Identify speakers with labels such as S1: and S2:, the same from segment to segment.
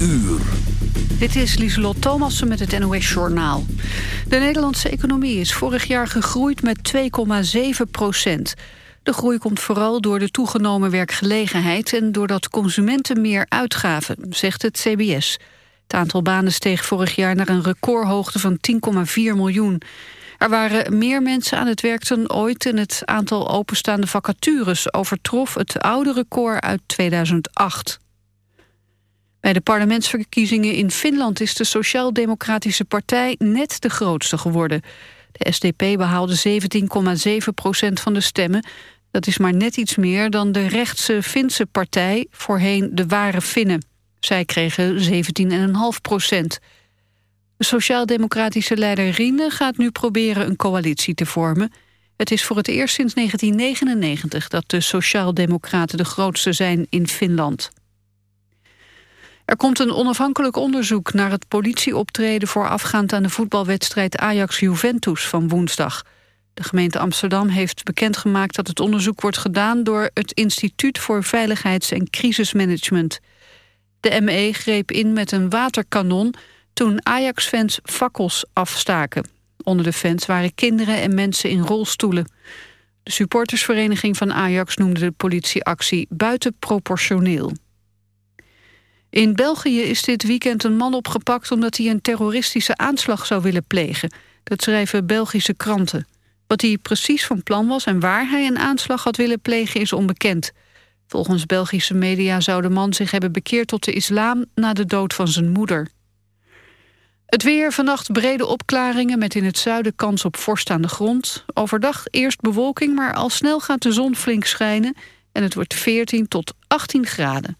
S1: uur.
S2: Dit is Lieselot Thomassen met het NOS-journaal. De Nederlandse economie is vorig jaar gegroeid met 2,7 procent. De groei komt vooral door de toegenomen werkgelegenheid... en doordat consumenten meer uitgaven, zegt het CBS. Het aantal banen steeg vorig jaar naar een recordhoogte van 10,4 miljoen. Er waren meer mensen aan het werk dan ooit... en het aantal openstaande vacatures overtrof het oude record uit 2008. Bij de parlementsverkiezingen in Finland is de Sociaal-Democratische Partij net de grootste geworden. De SDP behaalde 17,7 procent van de stemmen. Dat is maar net iets meer dan de rechtse Finse partij, voorheen de Ware Finnen. Zij kregen 17,5 procent. De sociaal-democratische leider Riene gaat nu proberen een coalitie te vormen. Het is voor het eerst sinds 1999 dat de sociaal-democraten de grootste zijn in Finland. Er komt een onafhankelijk onderzoek naar het politieoptreden... voorafgaand aan de voetbalwedstrijd Ajax-Juventus van woensdag. De gemeente Amsterdam heeft bekendgemaakt dat het onderzoek wordt gedaan... door het Instituut voor Veiligheids- en Crisismanagement. De ME greep in met een waterkanon toen Ajax-fans fakkels afstaken. Onder de fans waren kinderen en mensen in rolstoelen. De supportersvereniging van Ajax noemde de politieactie buitenproportioneel. In België is dit weekend een man opgepakt omdat hij een terroristische aanslag zou willen plegen. Dat schrijven Belgische kranten. Wat hij precies van plan was en waar hij een aanslag had willen plegen is onbekend. Volgens Belgische media zou de man zich hebben bekeerd tot de islam na de dood van zijn moeder. Het weer, vannacht brede opklaringen met in het zuiden kans op vorst aan de grond. Overdag eerst bewolking, maar al snel gaat de zon flink schijnen... en het wordt 14 tot 18 graden.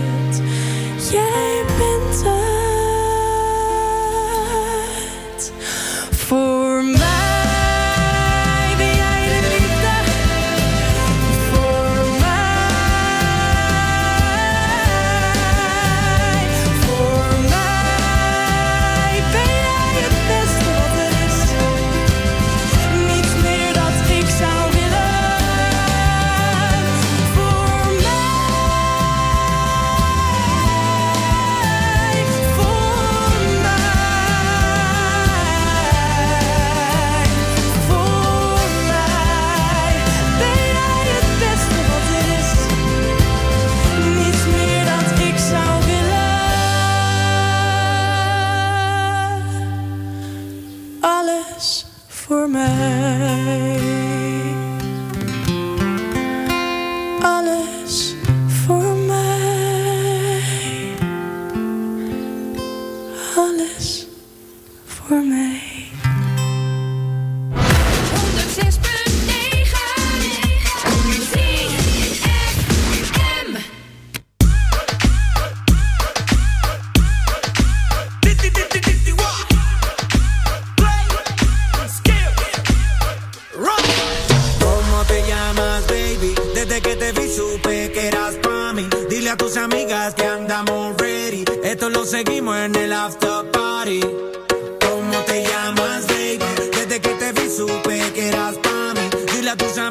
S3: time. supe que eras. Dile a tus.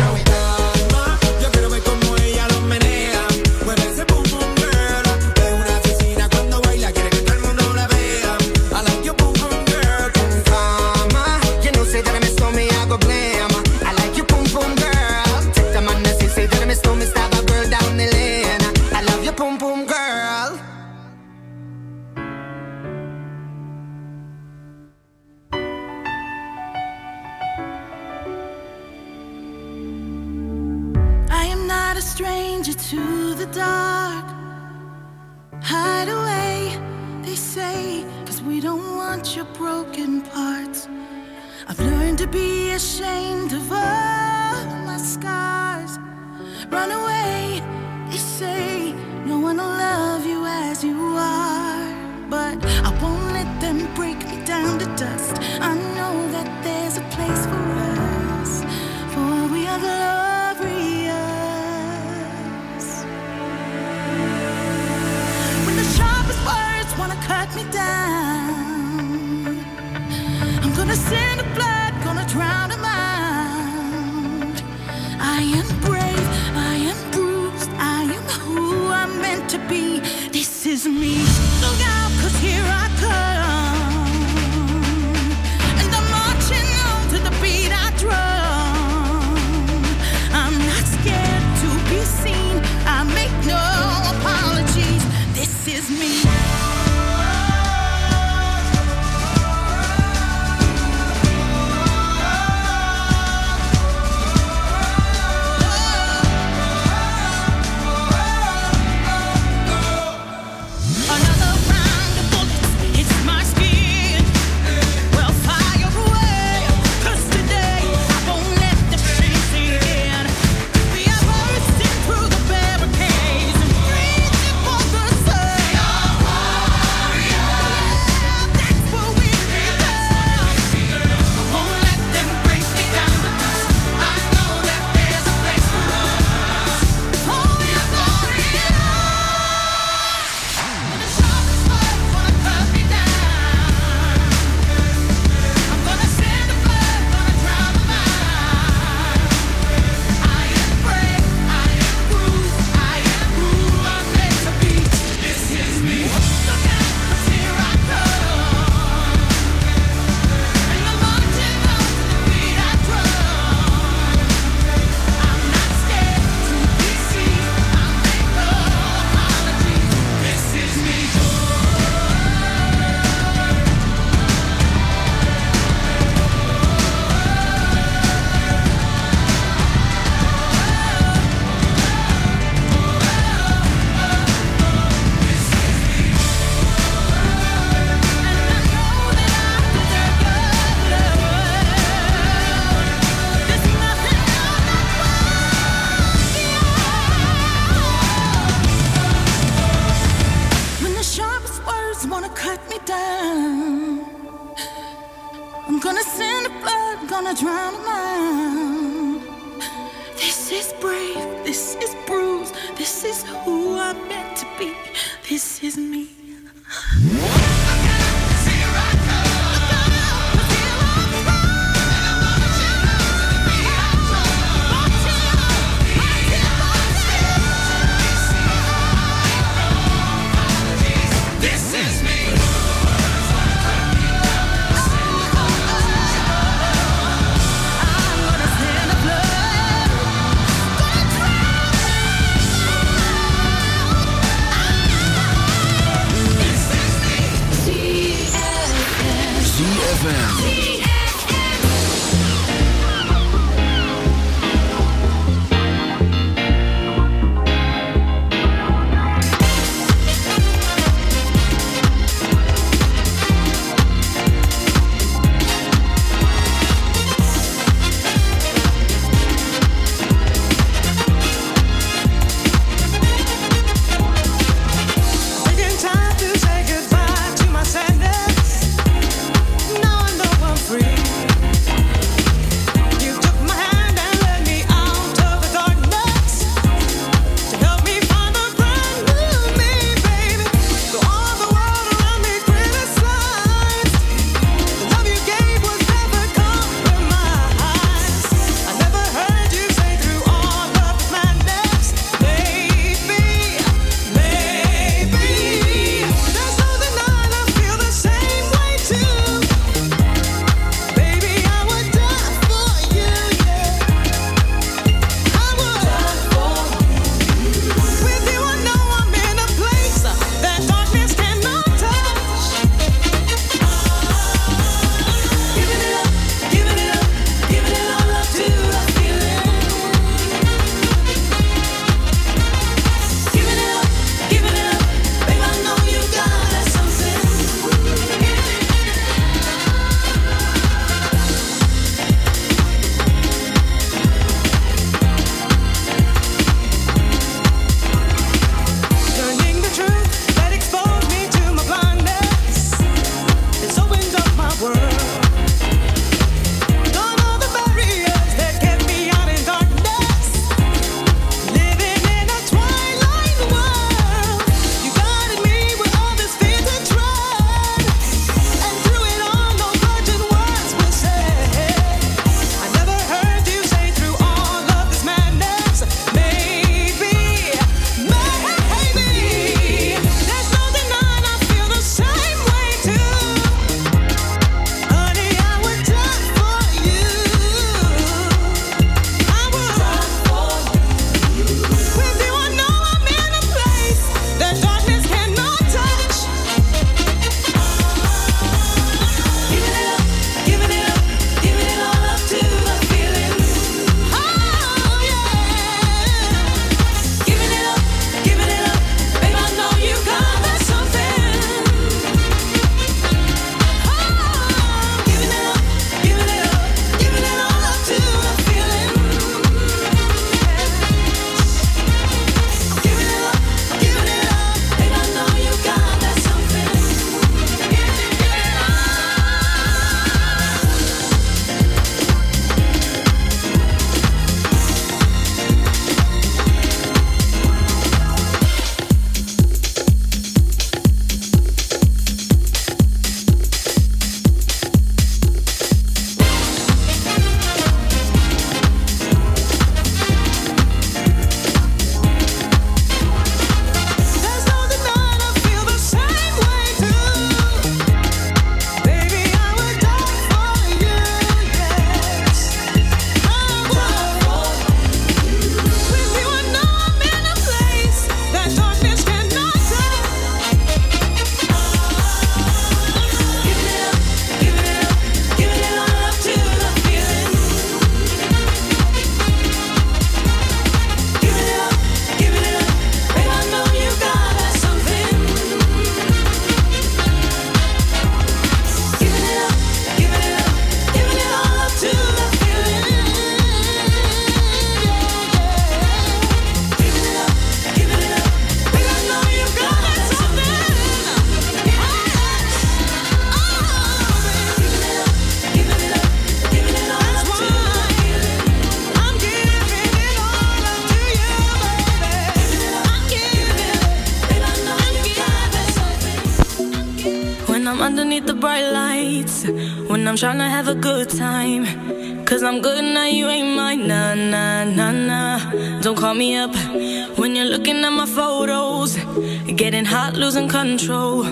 S4: Getting hot, losing control.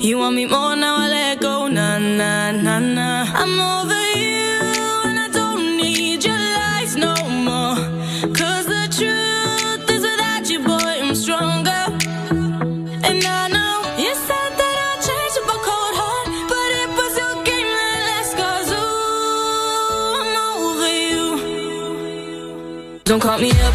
S4: You want me more now, I let go. Nah, nah, nah, nah. I'm over you, and I don't need your lies no more. Cause the truth is without you, boy, I'm stronger. And I know you said that I'd change up cold heart, but it was your game that last. Cause ooh, I'm over you. Don't call me up,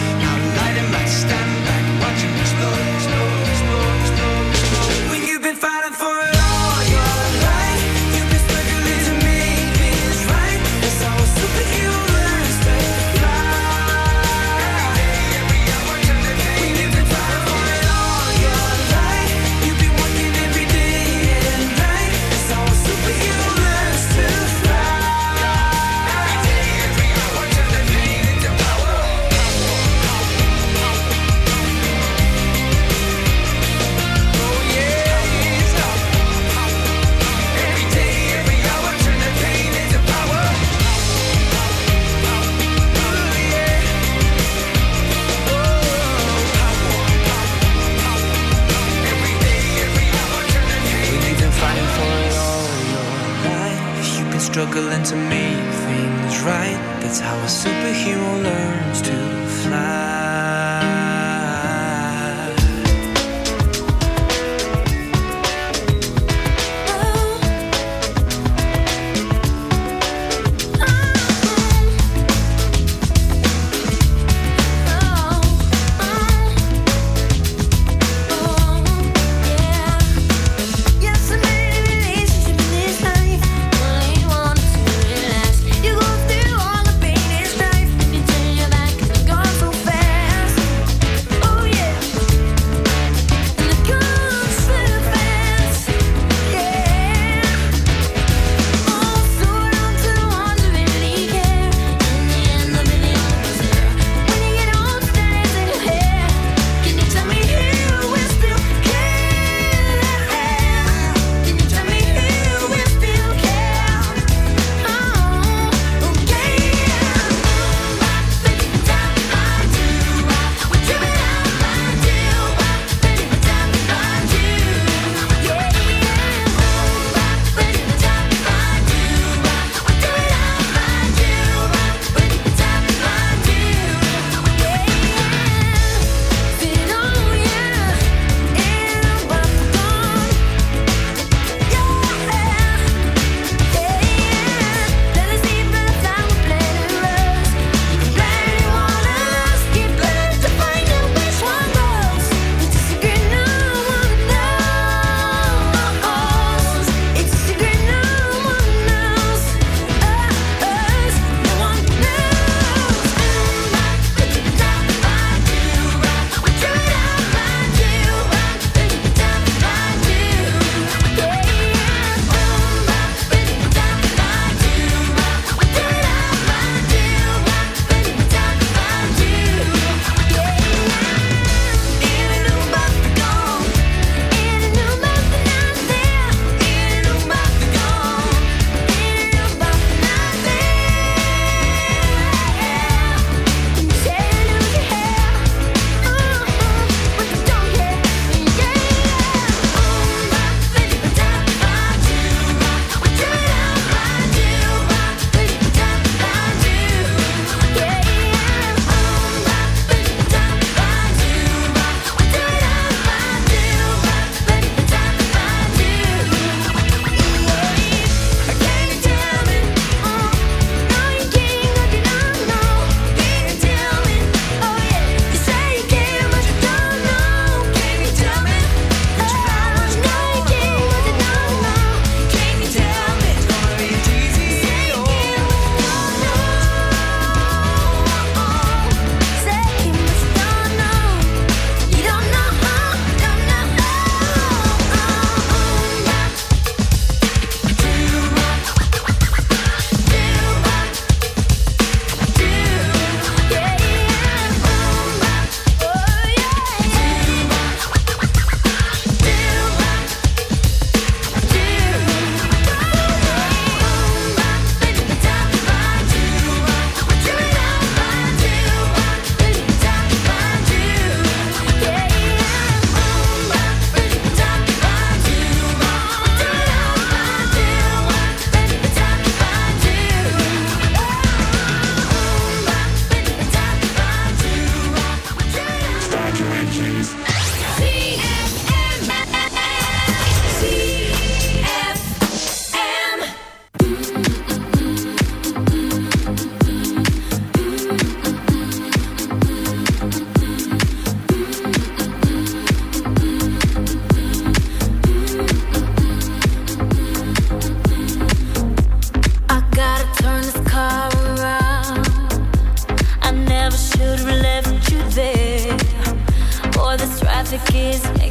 S5: kiss.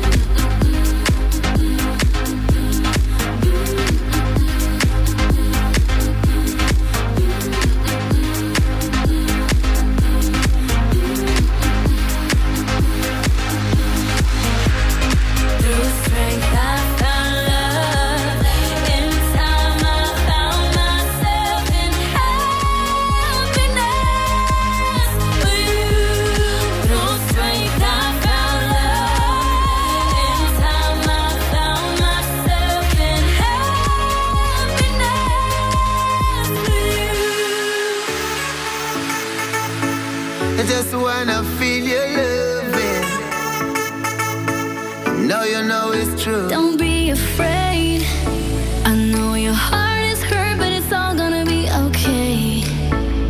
S4: I
S6: just wanna feel your loving. Now you know it's true.
S4: Don't be afraid. I know your heart is hurt, but it's all gonna be okay.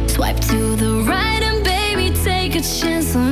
S4: Swipe to the right and baby, take a chance on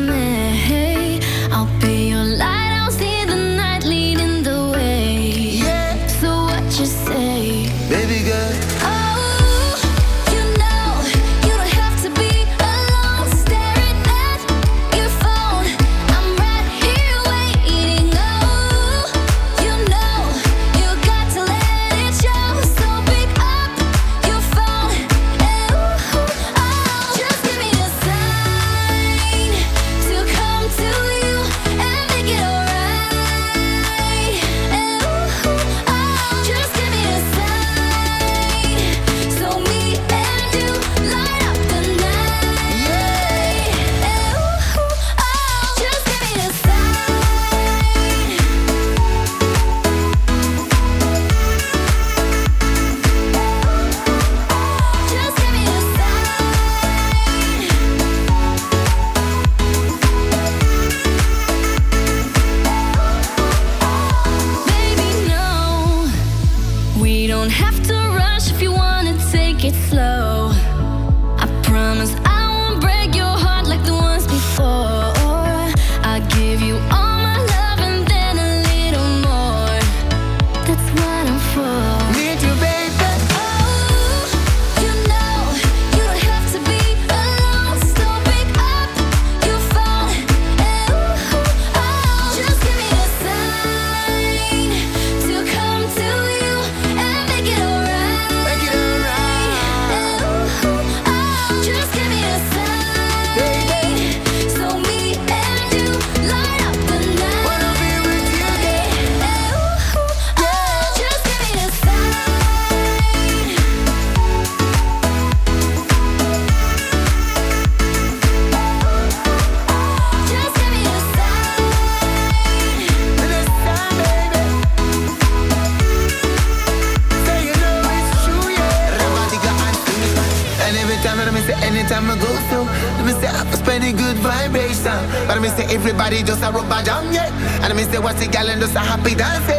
S4: me say
S6: what's the gal and just a happy
S7: dancing. Eh?